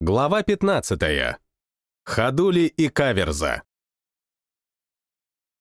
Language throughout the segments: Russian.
Глава 15. Ходули и каверза.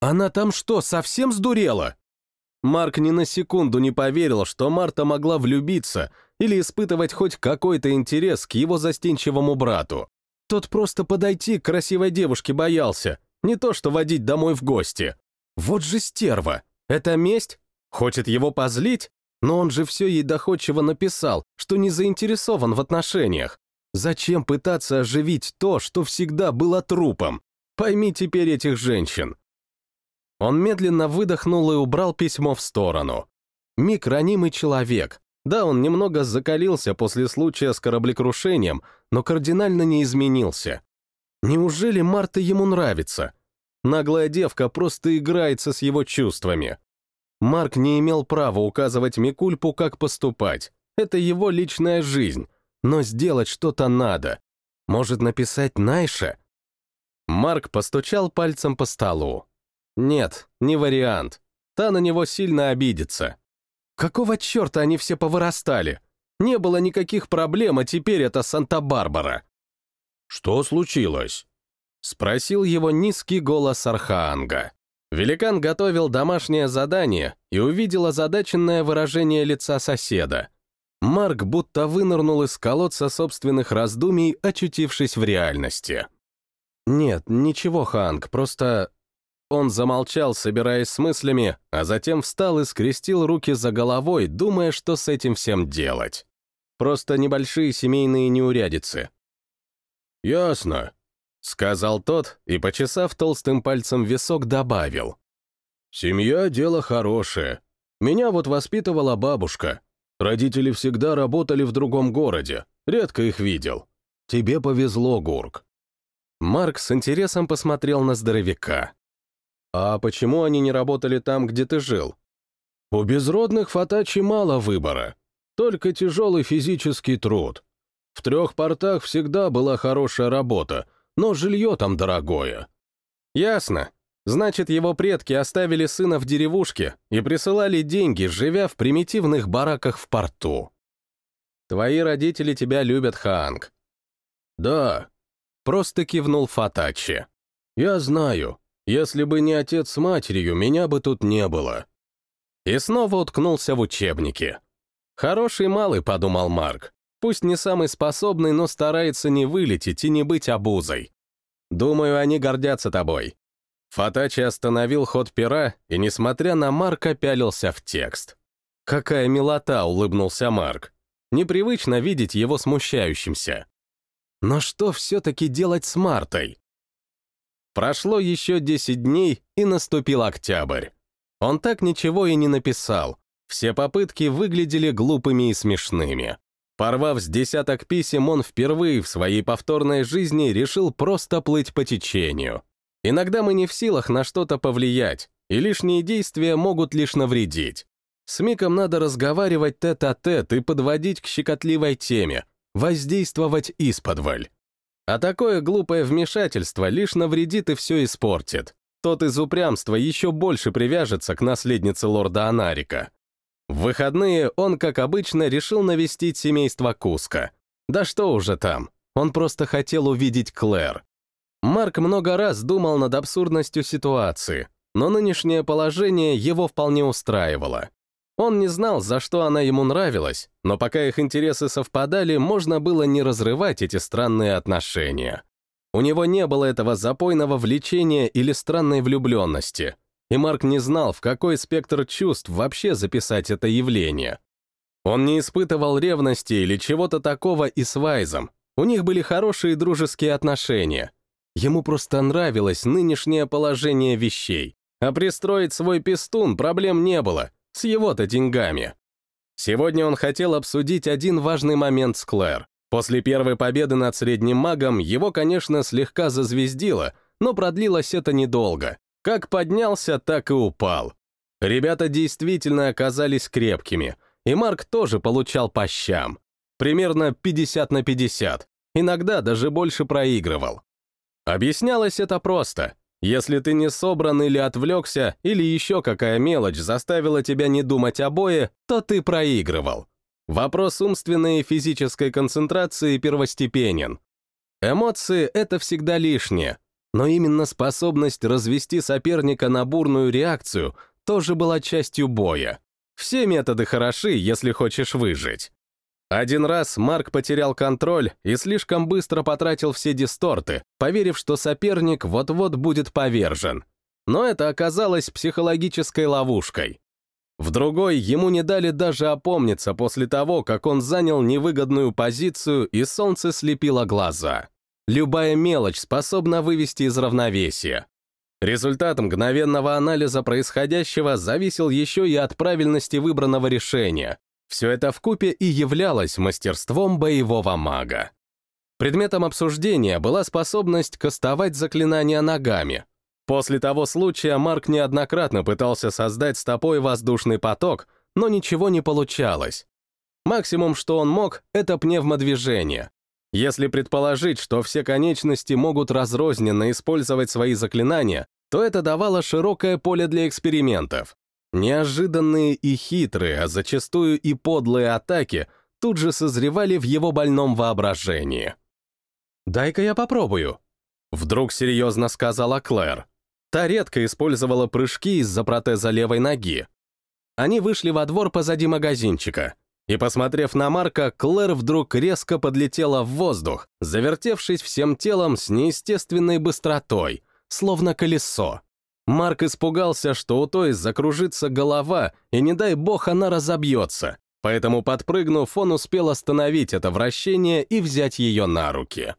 Она там что, совсем сдурела? Марк ни на секунду не поверил, что Марта могла влюбиться или испытывать хоть какой-то интерес к его застенчивому брату. Тот просто подойти к красивой девушке боялся, не то что водить домой в гости. Вот же стерва. Это месть? Хочет его позлить? Но он же все ей доходчиво написал, что не заинтересован в отношениях. Зачем пытаться оживить то, что всегда было трупом? Пойми теперь этих женщин. Он медленно выдохнул и убрал письмо в сторону. Мик ранимый человек. Да, он немного закалился после случая с кораблекрушением, но кардинально не изменился. Неужели Марта ему нравится? Наглая девка просто играется с его чувствами. Марк не имел права указывать Микульпу, как поступать. Это его личная жизнь но сделать что-то надо. Может написать Найша? Марк постучал пальцем по столу. Нет, не вариант. Та на него сильно обидится. Какого черта они все повырастали? Не было никаких проблем, а теперь это Санта-Барбара. Что случилось? Спросил его низкий голос Архаанга. Великан готовил домашнее задание и увидел озадаченное выражение лица соседа. Марк будто вынырнул из колодца собственных раздумий, очутившись в реальности. «Нет, ничего, Ханг, просто...» Он замолчал, собираясь с мыслями, а затем встал и скрестил руки за головой, думая, что с этим всем делать. Просто небольшие семейные неурядицы. «Ясно», — сказал тот и, почесав толстым пальцем висок, добавил. «Семья — дело хорошее. Меня вот воспитывала бабушка. Родители всегда работали в другом городе, редко их видел. Тебе повезло, Гурк. Марк с интересом посмотрел на здоровяка. А почему они не работали там, где ты жил? У безродных фатачи мало выбора, только тяжелый физический труд. В трех портах всегда была хорошая работа, но жилье там дорогое. Ясно. Значит, его предки оставили сына в деревушке и присылали деньги, живя в примитивных бараках в порту. Твои родители тебя любят, Хаанг. Да, просто кивнул Фатачи. Я знаю, если бы не отец с матерью, меня бы тут не было. И снова уткнулся в учебники. Хороший малый, подумал Марк. Пусть не самый способный, но старается не вылететь и не быть обузой. Думаю, они гордятся тобой. Фатачи остановил ход пера и, несмотря на Марка, пялился в текст. «Какая милота!» — улыбнулся Марк. Непривычно видеть его смущающимся. Но что все-таки делать с Мартой? Прошло еще 10 дней, и наступил октябрь. Он так ничего и не написал. Все попытки выглядели глупыми и смешными. Порвав с десяток писем, он впервые в своей повторной жизни решил просто плыть по течению. Иногда мы не в силах на что-то повлиять, и лишние действия могут лишь навредить. С Миком надо разговаривать тет-а-тет -тет и подводить к щекотливой теме, воздействовать исподволь. А такое глупое вмешательство лишь навредит и все испортит. Тот из упрямства еще больше привяжется к наследнице лорда Анарика. В выходные он, как обычно, решил навестить семейство Куска. Да что уже там, он просто хотел увидеть Клэр. Марк много раз думал над абсурдностью ситуации, но нынешнее положение его вполне устраивало. Он не знал, за что она ему нравилась, но пока их интересы совпадали, можно было не разрывать эти странные отношения. У него не было этого запойного влечения или странной влюбленности, и Марк не знал, в какой спектр чувств вообще записать это явление. Он не испытывал ревности или чего-то такого и с Вайзом, у них были хорошие дружеские отношения — Ему просто нравилось нынешнее положение вещей, а пристроить свой пистун проблем не было, с его-то деньгами. Сегодня он хотел обсудить один важный момент с Клэр. После первой победы над средним магом его, конечно, слегка зазвездило, но продлилось это недолго. Как поднялся, так и упал. Ребята действительно оказались крепкими, и Марк тоже получал по щам. Примерно 50 на 50, иногда даже больше проигрывал. Объяснялось это просто. Если ты не собран или отвлекся, или еще какая мелочь заставила тебя не думать о бое, то ты проигрывал. вопрос умственной и физической концентрации первостепенен. Эмоции — это всегда лишнее, но именно способность развести соперника на бурную реакцию тоже была частью боя. Все методы хороши, если хочешь выжить. Один раз Марк потерял контроль и слишком быстро потратил все дисторты, поверив, что соперник вот-вот будет повержен. Но это оказалось психологической ловушкой. В другой ему не дали даже опомниться после того, как он занял невыгодную позицию и солнце слепило глаза. Любая мелочь способна вывести из равновесия. Результат мгновенного анализа происходящего зависел еще и от правильности выбранного решения, все это вкупе и являлось мастерством боевого мага. Предметом обсуждения была способность кастовать заклинания ногами. После того случая Марк неоднократно пытался создать стопой воздушный поток, но ничего не получалось. Максимум, что он мог, это пневмодвижение. Если предположить, что все конечности могут разрозненно использовать свои заклинания, то это давало широкое поле для экспериментов. Неожиданные и хитрые, а зачастую и подлые атаки тут же созревали в его больном воображении. «Дай-ка я попробую», — вдруг серьезно сказала Клэр. Та редко использовала прыжки из-за протеза левой ноги. Они вышли во двор позади магазинчика, и, посмотрев на Марка, Клэр вдруг резко подлетела в воздух, завертевшись всем телом с неестественной быстротой, словно колесо. Марк испугался, что у той закружится голова, и не дай бог она разобьется, поэтому, подпрыгнув, он успел остановить это вращение и взять ее на руки.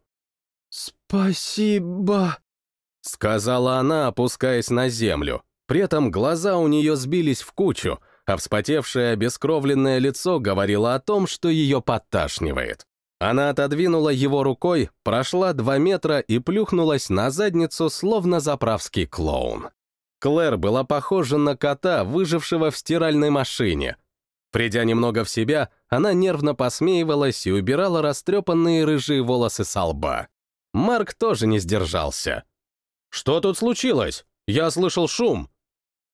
«Спасибо», — сказала она, опускаясь на землю. При этом глаза у нее сбились в кучу, а вспотевшее обескровленное лицо говорило о том, что ее подташнивает. Она отодвинула его рукой, прошла два метра и плюхнулась на задницу, словно заправский клоун. Клэр была похожа на кота, выжившего в стиральной машине. Придя немного в себя, она нервно посмеивалась и убирала растрепанные рыжие волосы со лба. Марк тоже не сдержался. «Что тут случилось? Я слышал шум».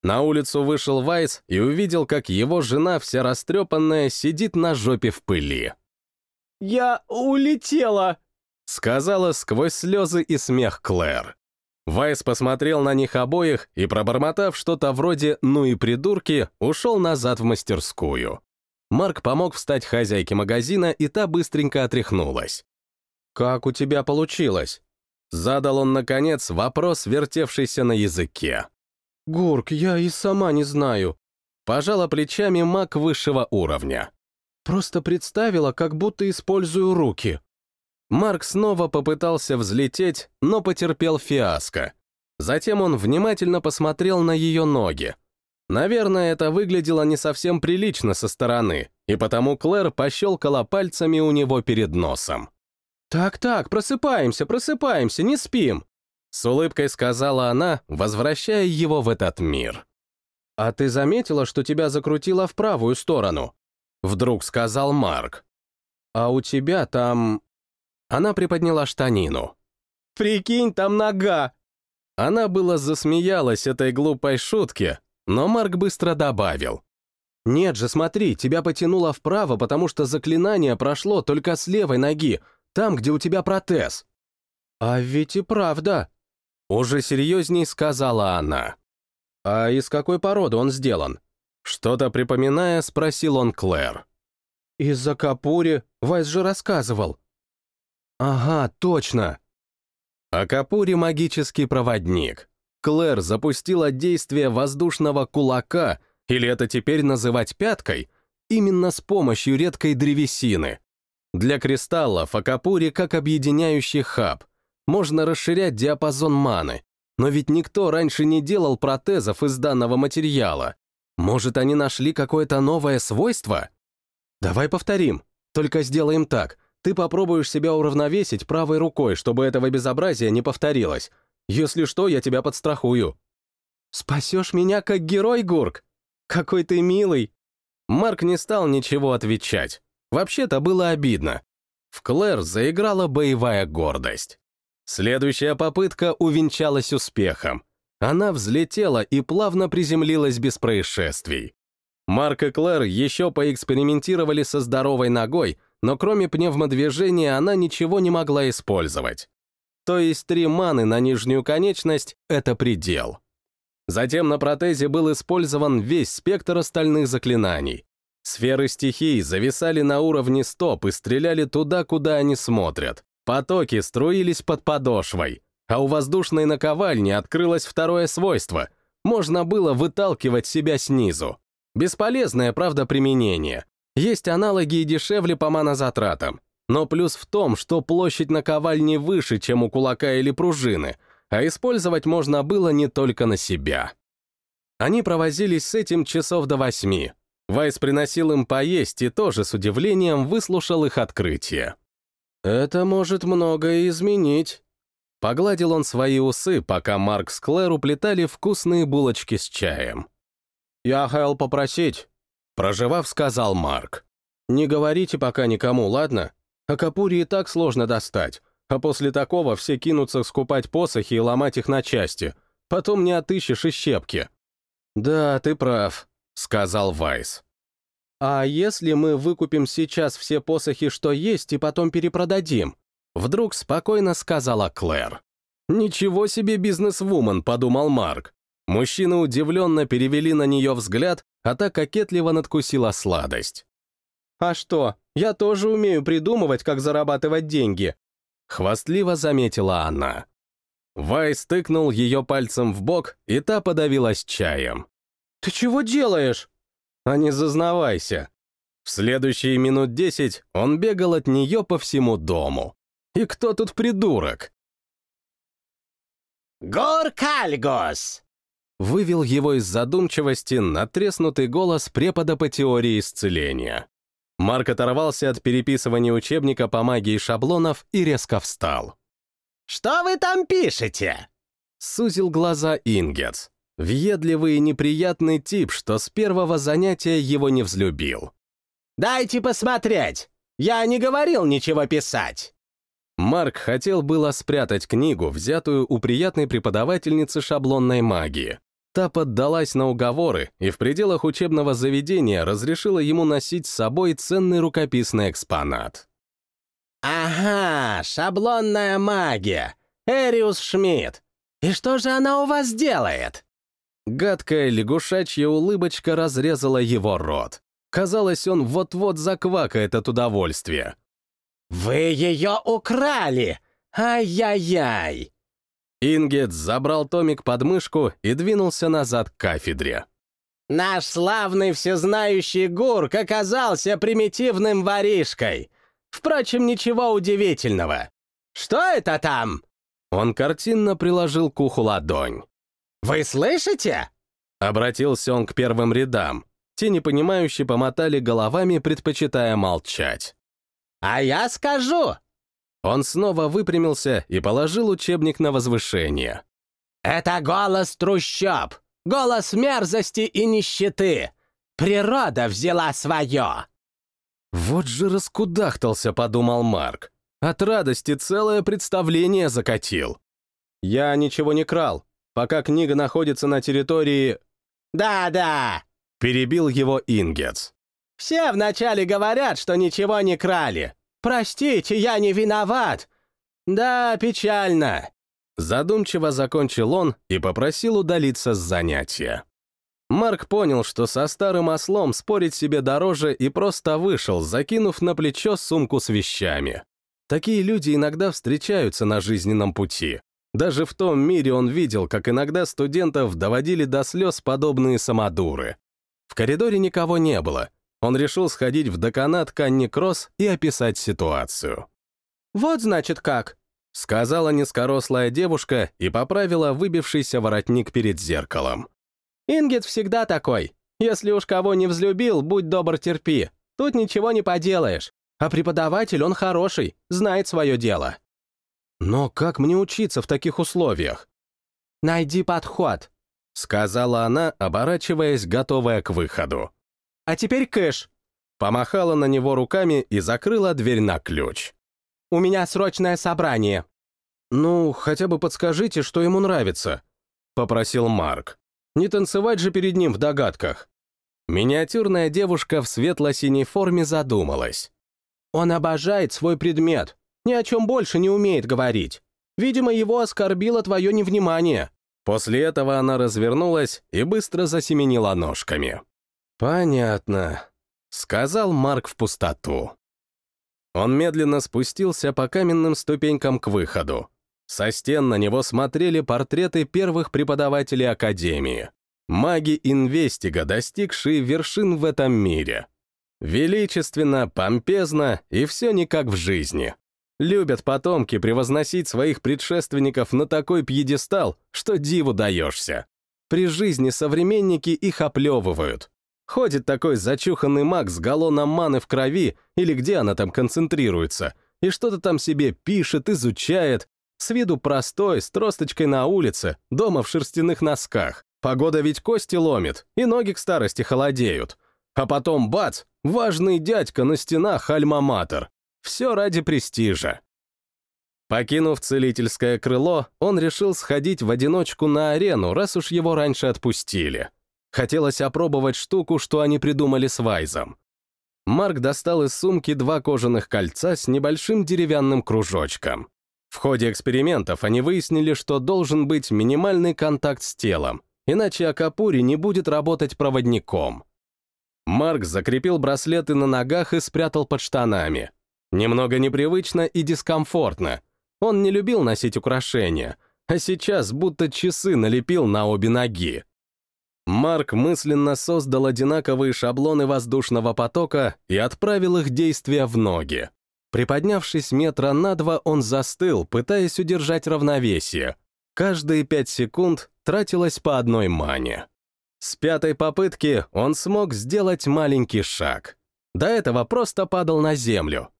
На улицу вышел Вайс и увидел, как его жена, вся растрепанная, сидит на жопе в пыли. «Я улетела», — сказала сквозь слезы и смех Клэр. Вайс посмотрел на них обоих и, пробормотав что-то вроде «ну и придурки», ушел назад в мастерскую. Марк помог встать хозяйке магазина, и та быстренько отряхнулась. «Как у тебя получилось?» Задал он, наконец, вопрос, вертевшийся на языке. «Гурк, я и сама не знаю». Пожала плечами маг высшего уровня. «Просто представила, как будто использую руки». Марк снова попытался взлететь, но потерпел фиаско. Затем он внимательно посмотрел на ее ноги. Наверное, это выглядело не совсем прилично со стороны, и потому Клэр пощелкала пальцами у него перед носом. «Так-так, просыпаемся, просыпаемся, не спим!» С улыбкой сказала она, возвращая его в этот мир. «А ты заметила, что тебя закрутило в правую сторону?» Вдруг сказал Марк. «А у тебя там она приподняла штанину. «Прикинь, там нога!» Она было засмеялась этой глупой шутке, но Марк быстро добавил. «Нет же, смотри, тебя потянуло вправо, потому что заклинание прошло только с левой ноги, там, где у тебя протез». «А ведь и правда», — уже серьезней сказала она. «А из какой породы он сделан?» Что-то припоминая, спросил он Клэр. «Из-за капури, Вайс же рассказывал», Ага, точно. Акапури — магический проводник. Клэр запустила действие воздушного кулака, или это теперь называть пяткой, именно с помощью редкой древесины. Для кристаллов Акапури как объединяющий хаб. Можно расширять диапазон маны, но ведь никто раньше не делал протезов из данного материала. Может, они нашли какое-то новое свойство? Давай повторим, только сделаем так — ты попробуешь себя уравновесить правой рукой, чтобы этого безобразия не повторилось. Если что, я тебя подстрахую». «Спасешь меня как герой, Гурк? Какой ты милый!» Марк не стал ничего отвечать. Вообще-то было обидно. В Клэр заиграла боевая гордость. Следующая попытка увенчалась успехом. Она взлетела и плавно приземлилась без происшествий. Марк и Клэр еще поэкспериментировали со здоровой ногой, но кроме пневмодвижения она ничего не могла использовать. То есть три маны на нижнюю конечность — это предел. Затем на протезе был использован весь спектр остальных заклинаний. Сферы стихий зависали на уровне стоп и стреляли туда, куда они смотрят. Потоки струились под подошвой, а у воздушной наковальни открылось второе свойство — можно было выталкивать себя снизу. Бесполезное, правда, применение. Есть аналоги и дешевле по манозатратам. Но плюс в том, что площадь наковальни выше, чем у кулака или пружины, а использовать можно было не только на себя. Они провозились с этим часов до восьми. Вайс приносил им поесть и тоже с удивлением выслушал их открытие. «Это может многое изменить». Погладил он свои усы, пока Марк с Клэр уплетали вкусные булочки с чаем. «Я хотел попросить», — проживав, сказал Марк. «Не говорите пока никому, ладно? А Капури и так сложно достать, а после такого все кинутся скупать посохи и ломать их на части. Потом не отыщешь и щепки». «Да, ты прав», — сказал Вайс. «А если мы выкупим сейчас все посохи, что есть, и потом перепродадим?» Вдруг спокойно сказала Клэр. «Ничего себе бизнес-вумен», — подумал Марк. Мужчины удивленно перевели на нее взгляд, а та кокетливо надкусила сладость. «А что, я тоже умею придумывать, как зарабатывать деньги», — хвастливо заметила она. Вайс тыкнул ее пальцем в бок, и та подавилась чаем. «Ты чего делаешь?» «А не зазнавайся». В следующие минут десять он бегал от нее по всему дому. И кто тут придурок? «Гор Кальгос!» Вывел его из задумчивости натреснутый голос препода по теории исцеления. Марк оторвался от переписывания учебника по магии шаблонов и резко встал. «Что вы там пишете?» Сузил глаза Ингетс. Въедливый и неприятный тип, что с первого занятия его не взлюбил. «Дайте посмотреть! Я не говорил ничего писать!» Марк хотел было спрятать книгу, взятую у приятной преподавательницы шаблонной магии. Та поддалась на уговоры и в пределах учебного заведения разрешила ему носить с собой ценный рукописный экспонат. «Ага, шаблонная магия. Эриус Шмидт. И что же она у вас делает?» Гадкая лягушачья улыбочка разрезала его рот. Казалось, он вот-вот заквакает от удовольствия. «Вы ее украли! Ай-яй-яй!» Ингет забрал томик под мышку и двинулся назад к кафедре. «Наш славный всезнающий Гурк оказался примитивным воришкой. Впрочем, ничего удивительного. Что это там?» Он картинно приложил к уху ладонь. «Вы слышите?» Обратился он к первым рядам. Те непонимающе помотали головами, предпочитая молчать. «А я скажу!» Он снова выпрямился и положил учебник на возвышение. «Это голос трущоб, голос мерзости и нищеты. Природа взяла свое!» «Вот же раскудахтался», — подумал Марк. От радости целое представление закатил. «Я ничего не крал. Пока книга находится на территории...» «Да-да», — перебил его Ингец. «Все вначале говорят, что ничего не крали. Простите, я не виноват. Да, печально». Задумчиво закончил он и попросил удалиться с занятия. Марк понял, что со старым ослом спорить себе дороже и просто вышел, закинув на плечо сумку с вещами. Такие люди иногда встречаются на жизненном пути. Даже в том мире он видел, как иногда студентов доводили до слез подобные самодуры. В коридоре никого не было, он решил сходить в деканат Канни Кросс и описать ситуацию. «Вот, значит, как», — сказала низкорослая девушка и поправила выбившийся воротник перед зеркалом. «Ингет всегда такой. Если уж кого не взлюбил, будь добр, терпи. Тут ничего не поделаешь. А преподаватель, он хороший, знает свое дело». «Но как мне учиться в таких условиях?» «Найди подход», — сказала она, оборачиваясь, готовая к выходу. А теперь кэш!» Помахала на него руками и закрыла дверь на ключ. «У меня срочное собрание». «Ну, хотя бы подскажите, что ему нравится», — попросил Марк. «Не танцевать же перед ним в догадках». Миниатюрная девушка в светло-синей форме задумалась. «Он обожает свой предмет, ни о чем больше не умеет говорить. Видимо, его оскорбило твое невнимание». После этого она развернулась и быстро засеменила ножками. «Понятно», — сказал Марк в пустоту. Он медленно спустился по каменным ступенькам к выходу. Со стен на него смотрели портреты первых преподавателей Академии. Маги-инвестига, достигшие вершин в этом мире. Величественно, помпезно и все не как в жизни. Любят потомки превозносить своих предшественников на такой пьедестал, что диву даешься. При жизни современники их оплевывают. Ходит такой зачуханный маг с галлоном маны в крови, или где она там концентрируется, и что-то там себе пишет, изучает. С виду простой, с тросточкой на улице, дома в шерстяных носках. Погода ведь кости ломит, и ноги к старости холодеют. А потом, бац, важный дядька на стенах альма-матер. Все ради престижа. Покинув целительское крыло, он решил сходить в одиночку на арену, раз уж его раньше отпустили. Хотелось опробовать штуку, что они придумали с Вайзом. Марк достал из сумки два кожаных кольца с небольшим деревянным кружочком. В ходе экспериментов они выяснили, что должен быть минимальный контакт с телом, иначе Акапури не будет работать проводником. Марк закрепил браслеты на ногах и спрятал под штанами. Немного непривычно и дискомфортно. Он не любил носить украшения, а сейчас будто часы налепил на обе ноги. Марк мысленно создал одинаковые шаблоны воздушного потока и отправил их действия в ноги. Приподнявшись метра на два, он застыл, пытаясь удержать равновесие. Каждые пять секунд тратилось по одной мане. С пятой попытки он смог сделать маленький шаг. До этого просто падал на землю.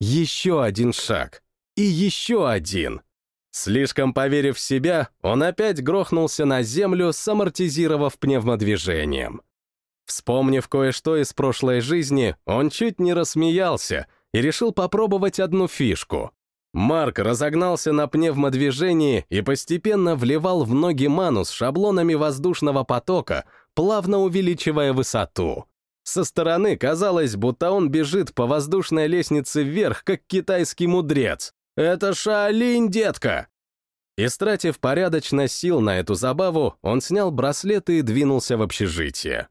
Еще один шаг. И еще один. Слишком поверив в себя, он опять грохнулся на землю, самортизировав пневмодвижением. Вспомнив кое-что из прошлой жизни, он чуть не рассмеялся и решил попробовать одну фишку. Марк разогнался на пневмодвижении и постепенно вливал в ноги ману с шаблонами воздушного потока, плавно увеличивая высоту. Со стороны казалось, будто он бежит по воздушной лестнице вверх, как китайский мудрец. «Это Шаолинь, детка!» Истратив порядочно сил на эту забаву, он снял браслеты и двинулся в общежитие.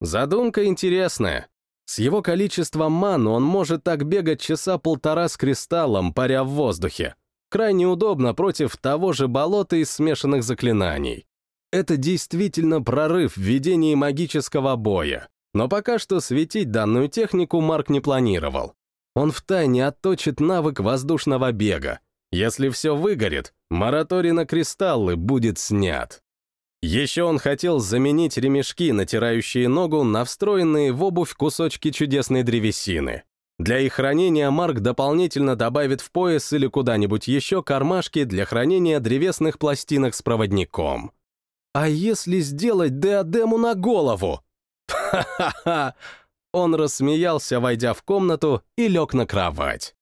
Задумка интересная. С его количеством ман он может так бегать часа полтора с кристаллом, паря в воздухе. Крайне удобно против того же болота из смешанных заклинаний. Это действительно прорыв в ведении магического боя. Но пока что светить данную технику Марк не планировал. Он втайне отточит навык воздушного бега. Если все выгорит, мораторий на кристаллы будет снят. Еще он хотел заменить ремешки, натирающие ногу, на встроенные в обувь кусочки чудесной древесины. Для их хранения Марк дополнительно добавит в пояс или куда-нибудь еще кармашки для хранения древесных пластинок с проводником. А если сделать диадему на голову? Ха-ха-ха! Он рассмеялся, войдя в комнату, и лег на кровать.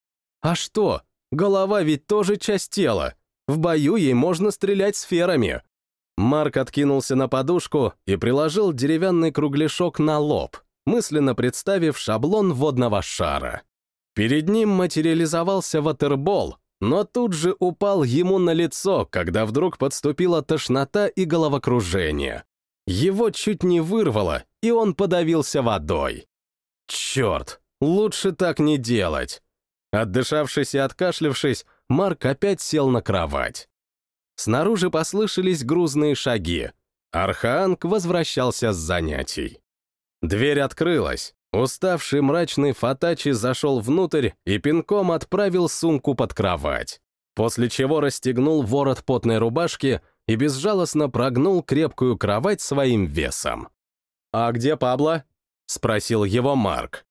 А что? Голова ведь тоже часть тела. В бою ей можно стрелять сферами. Марк откинулся на подушку и приложил деревянный кругляшок на лоб, мысленно представив шаблон водного шара. Перед ним материализовался ватербол, но тут же упал ему на лицо, когда вдруг подступила тошнота и головокружение. Его чуть не вырвало, и он подавился водой. Черт, лучше так не делать. Отдышавшись и откашлившись, Марк опять сел на кровать. Снаружи послышались грузные шаги. Архаанг возвращался с занятий. Дверь открылась. Уставший мрачный Фатачи зашел внутрь и пинком отправил сумку под кровать, после чего расстегнул ворот потной рубашки и безжалостно прогнул крепкую кровать своим весом. «А где Пабло?» — спросил его Марк.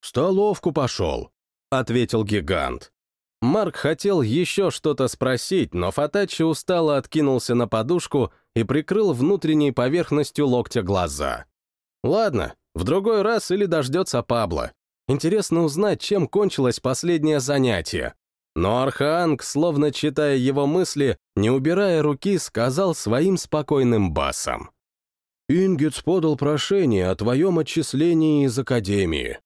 «В столовку пошел», — ответил гигант. Марк хотел еще что-то спросить, но Фатачи устало откинулся на подушку и прикрыл внутренней поверхностью локтя глаза. Ладно, в другой раз или дождется Пабло. Интересно узнать, чем кончилось последнее занятие. Но Архаанг, словно читая его мысли, не убирая руки, сказал своим спокойным басом. Ингец подал прошение о твоем отчислении из Академии.